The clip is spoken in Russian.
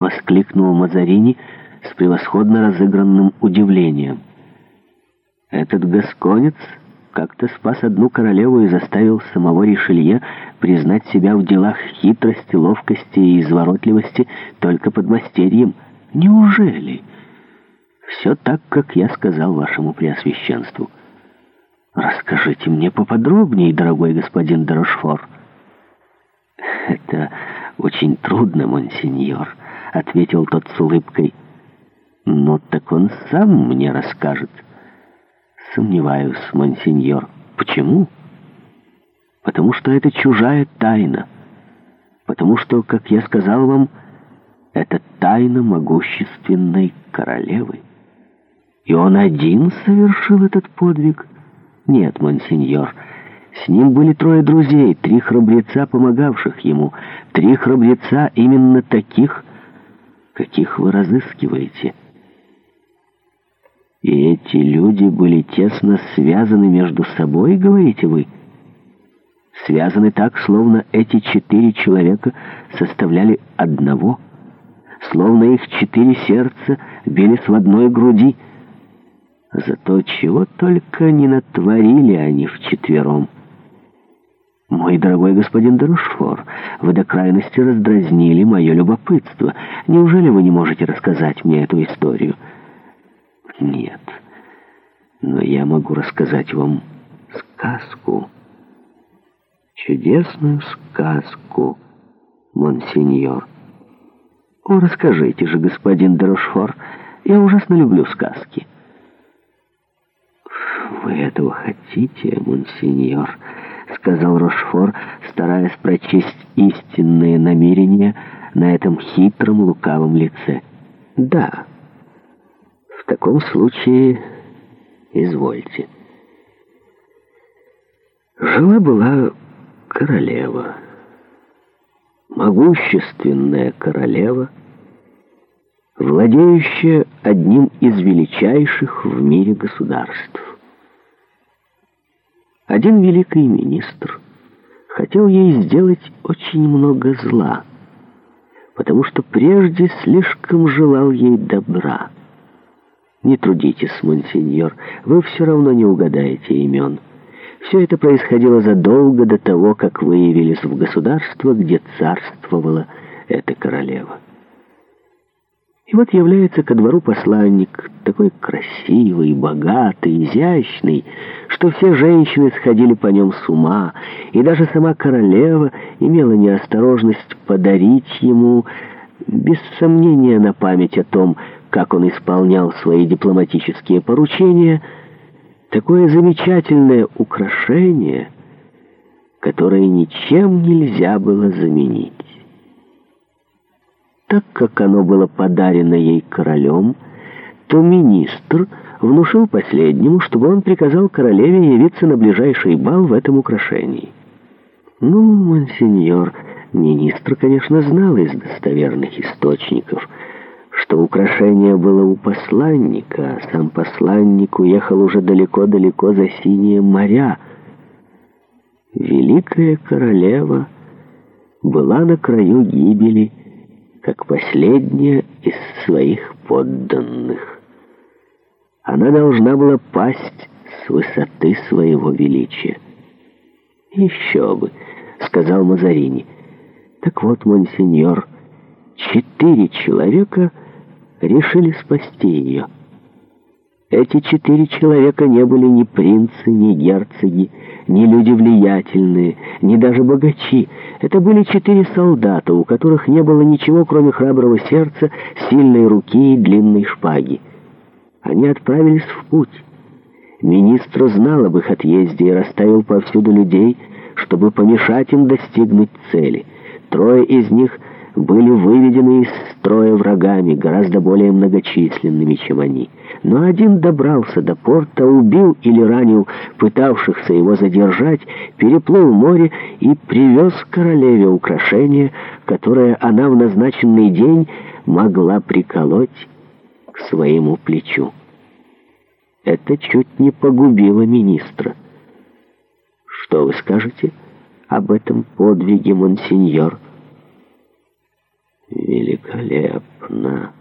Воскликнул Мазарини с превосходно разыгранным удивлением. Этот гасконец как-то спас одну королеву и заставил самого Ришелье признать себя в делах хитрости, ловкости и изворотливости только под мастерьем. Неужели? Все так, как я сказал вашему преосвященству. Расскажите мне поподробнее, дорогой господин Дорошфор. Это очень трудно, монсеньор. — ответил тот с улыбкой. «Но так он сам мне расскажет». «Сомневаюсь, монсеньор. Почему?» «Потому что это чужая тайна. Потому что, как я сказал вам, это тайна могущественной королевы. И он один совершил этот подвиг?» «Нет, монсеньор». С ним были трое друзей, три храбреца, помогавших ему, три храбреца именно таких, каких вы разыскиваете. И эти люди были тесно связаны между собой, говорите вы? Связаны так, словно эти четыре человека составляли одного, словно их четыре сердца бились в одной груди. Зато чего только не натворили они вчетвером. «Мой дорогой господин Дарушфор, вы до крайности раздразнили мое любопытство. Неужели вы не можете рассказать мне эту историю?» «Нет, но я могу рассказать вам сказку. Чудесную сказку, монсеньор». «О, расскажите же, господин Дарушфор, я ужасно люблю сказки». «Вы этого хотите, монсеньор?» сказал Рошфор, стараясь прочесть истинные намерения на этом хитром лукавом лице. «Да, в таком случае извольте». Жила-была королева, могущественная королева, владеющая одним из величайших в мире государств. Один великий министр хотел ей сделать очень много зла, потому что прежде слишком желал ей добра. Не трудитесь, монсеньор, вы все равно не угадаете имен. Все это происходило задолго до того, как вы явились в государство, где царствовала эта королева. И вот является ко двору посланник, такой красивый, богатый, изящный, что все женщины сходили по нем с ума, и даже сама королева имела неосторожность подарить ему, без сомнения на память о том, как он исполнял свои дипломатические поручения, такое замечательное украшение, которое ничем нельзя было заменить» так как оно было подарено ей королем, то министр внушил последнему, чтобы он приказал королеве явиться на ближайший бал в этом украшении. Ну, монсеньор, министр, конечно, знал из достоверных источников, что украшение было у посланника, а сам посланник уехал уже далеко-далеко за синие моря. Великая королева была на краю гибели, как последняя из своих подданных. Она должна была пасть с высоты своего величия. «Еще бы!» — сказал Мазарини. «Так вот, монсеньор, четыре человека решили спасти ее». Эти четыре человека не были ни принцы, ни герцоги, ни люди влиятельные, ни даже богачи. Это были четыре солдата, у которых не было ничего, кроме храброго сердца, сильной руки и длинной шпаги. Они отправились в путь. Министр знал об их отъезде и расставил повсюду людей, чтобы помешать им достигнуть цели. Трое из них были выведены из строя врагами, гораздо более многочисленными, чем они. Но один добрался до порта, убил или ранил пытавшихся его задержать, переплыл море и привез королеве украшение, которое она в назначенный день могла приколоть к своему плечу. Это чуть не погубило министра. «Что вы скажете об этом подвиге, монсеньор?» великолепно!»